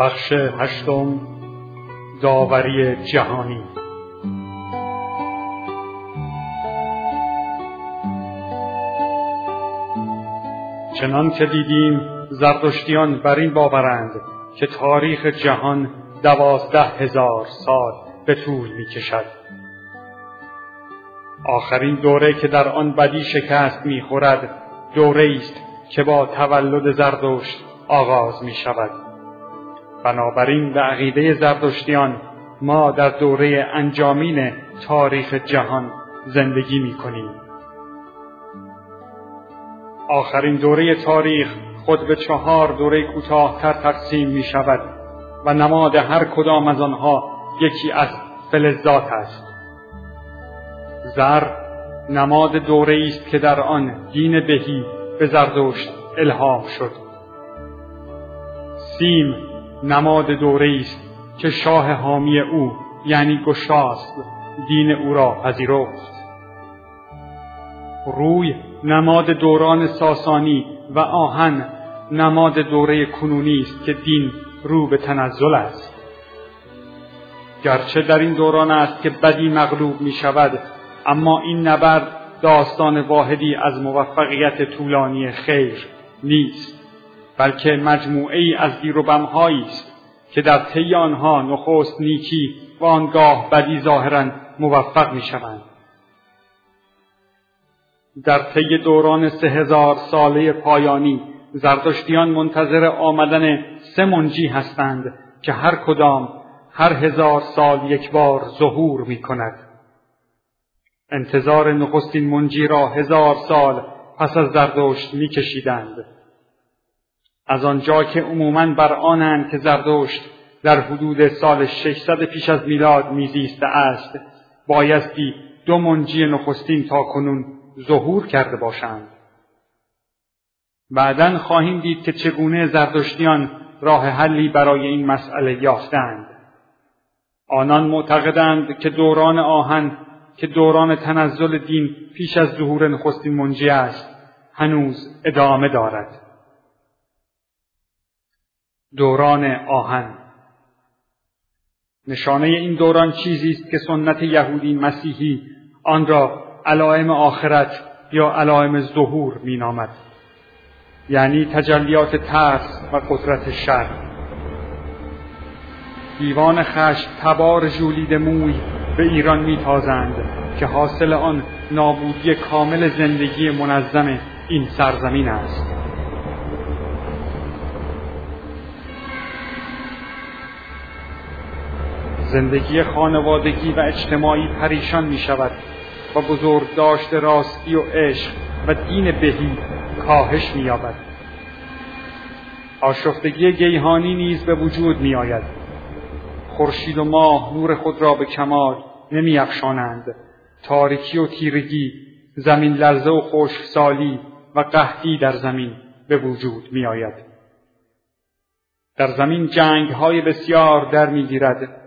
بخش هشتم داوری جهانی چنان که دیدیم زردشتیان بر این باورند که تاریخ جهان دوازده هزار سال به طول می کشد. آخرین دوره که در آن بدی شکست می خورد دوره است که با تولد زردشت آغاز می شود. بنابراین به عقیده زردشتیان ما در دوره انجامین تاریخ جهان زندگی می کنیم. آخرین دوره تاریخ خود به چهار دوره کوتاهتر تقسیم می شود و نماد هر کدام از آنها یکی از فلزات است. زر نماد دوره است که در آن دین بهی به زردشت الهام شد. سیم نماد دوره است که شاه حامی او یعنی گشاست دین او را پذیرفت. روی نماد دوران ساسانی و آهن نماد دوره کنونی است که دین رو به تنزل است گرچه در این دوران است که بدی مغلوب می شود اما این نبرد داستان واحدی از موفقیت طولانی خیر نیست بلکه مجموعه ای از گیر و است که در طی آنها نخست نیکی و آنگاه بدی ظاهرا موفق می شوند در طی دوران سه هزار ساله پایانی زردشتیان منتظر آمدن سه منجی هستند که هر کدام هر هزار سال یک بار ظهور می کند. انتظار نخستین منجی را هزار سال پس از زردشت می کشیدند. از آنجا که عموماً بر آنند که زردشت در حدود سال 600 پیش از میلاد میزیسته است بایستی دو منجی نخستین تا کنون ظهور کرده باشند. بعدا خواهیم دید که چگونه زردشتیان راه حلی برای این مسئله یافتند. آنان معتقدند که دوران آهن که دوران تنزل دین پیش از ظهور نخستین منجی است هنوز ادامه دارد. دوران آهن. نشانه این دوران چیزی است که سنت یهودی مسیحی آن را علائم آخرت یا علائم ظهور مینامد. یعنی تجلیات ترس و قدرت شر. دیوان خشم تبار جولید موی به ایران میتازند که حاصل آن نابودی کامل زندگی منظم این سرزمین است. زندگی خانوادگی و اجتماعی پریشان می شود و بزرگ داشت راستی و عشق و دین بهی کاهش مییابد. آشفتگی گیهانی نیز به وجود میآید. خورشید و ماه نور خود را به کمال نمیافشانند. تاریکی و تیرگی زمین لرزه و خشکسالی و قحطی در زمین به وجود میآید. در زمین جنگ های بسیار در می‌گیرد.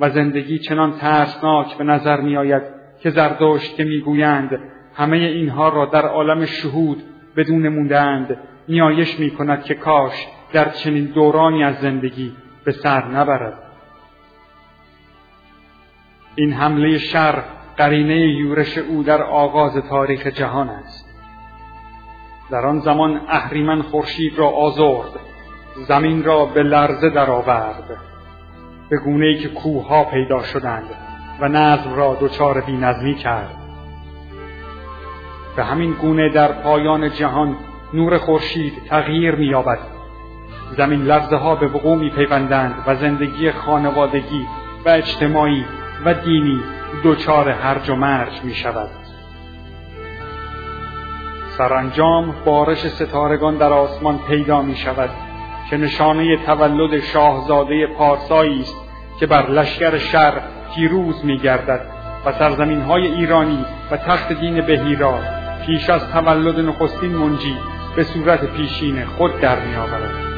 و زندگی چنان ترسناک به نظر میآید که زردشت که می‌گویند همه اینها را در عالم شهود بدون موندند نیایش می کند که کاش در چنین دورانی از زندگی به سر نبرد. این حمله شر قرینه یورش او در آغاز تاریخ جهان است. در آن زمان اهریمن خورشید را آزرد زمین را به لرزه درآورد. به گونه ای که کوه پیدا شدند و نظم را دچار بینظمی کرد. به همین گونه در پایان جهان نور خورشید تغییر مییابد. زمین لرزه ها به وقوع میپیوندند و زندگی خانوادگی و اجتماعی و دینی دچار هرج و مرج می شود. سرانجام بارش ستارگان در آسمان پیدا می شود که نشانه تولد شاهزاده پارسایی است که بر لشکر شر پیروز می گردد و سرزمین های ایرانی و تخت دین بهی را پیش از تولد نخستین منجی به صورت پیشین خود در می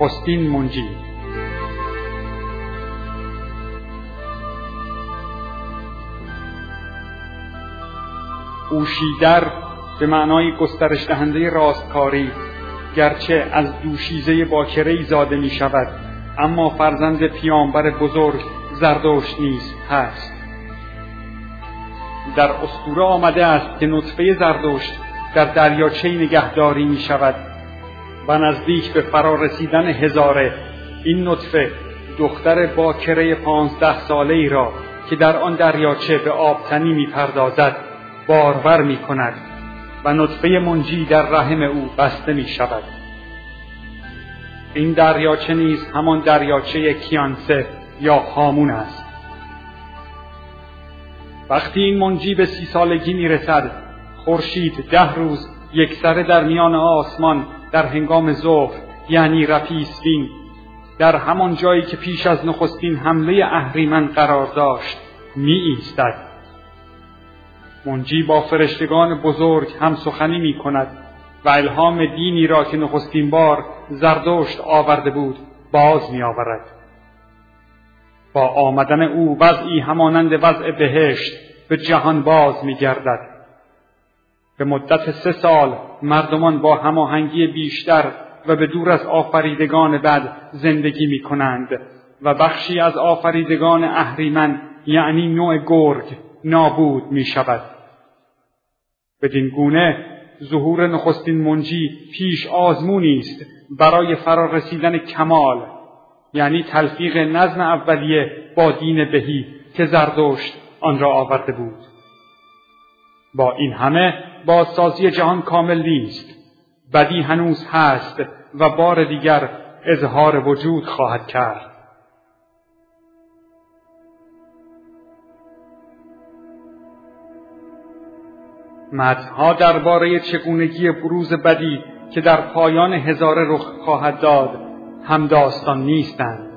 نخستین منجی. اوشیدر به معنای گسترش دهنده راستکاری گرچه از دوشیزه باکره زاده می شود اما فرزند پیامبر بزرگ زردشت نیز هست. در اسطوره آمده است که نطفه زردشت در دریاچه نگهداری می شود و نزدیک به فرارسیدن هزاره. این نطفه دختر باکره پانزده ساله ای را که در آن دریاچه به آبتنی می پردازد بارور می کند و نطفه منجی در رحم او بسته می شود این دریاچه نیز همان دریاچه کیانسه یا هامون است. وقتی این منجی به سی سالگی می رسد خورشید ده روز یک سره در میان آسمان در هنگام ظهر یعنی رفیستین در همان جایی که پیش از نخستین حمله اهریمن قرار داشت می ایستد منجی با فرشتگان بزرگ هم سخنی می کند و الهام دینی را که نخستین بار زردشت آورده بود باز می آورد. با آمدن او وضعی همانند وضع بهشت به جهان باز می گردد. به مدت سه سال مردمان با هماهنگی بیشتر و به دور از آفریدگان بد زندگی می کنند و بخشی از آفریدگان اهریمن یعنی نوع گرگ نابود می شود. بدین گونه ظهور نخستین منجی پیش آزمونی است برای فرارسیدن کمال یعنی تلفیق نظم اولیه با دین بهی که زردشت آن را آورده بود با این همه بازسازی جهان کامل نیست. بدی هنوز هست و بار دیگر اظهار وجود خواهد کرد. متنها درباره چگونگی بروز بدی که در پایان هزاره رخ خواهد داد هم داستان نیستند.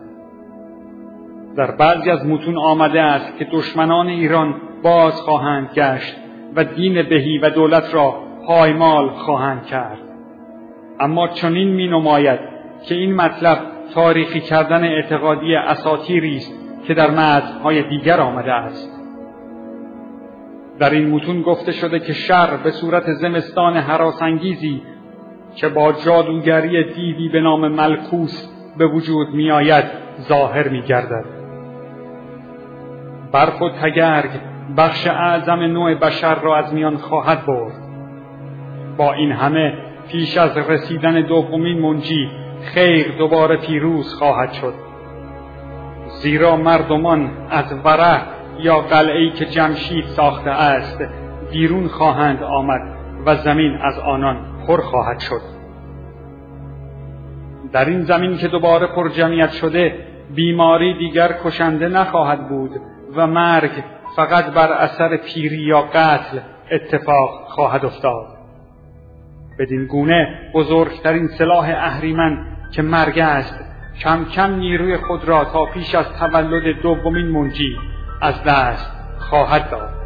در بعضی از متون آمده است که دشمنان ایران باز خواهند گشت. و دین بهی و دولت را پایمال خواهند کرد اما چنین می نماید که این مطلب تاریخی کردن اعتقادی اساتیری است که در متنهای دیگر آمده است در این متون گفته شده که شر به صورت زمستان حراسانگیزی که با جادوگری دیوی به نام ملکوس به وجود می آید ظاهر می گردد. برف و تگرگ بخش اعظم نوع بشر را از میان خواهد برد. با این همه پیش از رسیدن دومین منجی خیر دوباره پیروز خواهد شد. زیرا مردمان از ورق یا قلعه‌ای که جمشید ساخته است بیرون خواهند آمد و زمین از آنان پر خواهد شد در این زمین که دوباره پر جمعیت شده بیماری دیگر کشنده نخواهد بود و مرگ فقط بر اثر پیری یا قتل اتفاق خواهد افتاد. بدین گونه بزرگترین سلاح اهریمن که مرگ است کم کم نیروی خود را تا پیش از تولد دومین منجی از دست خواهد داد.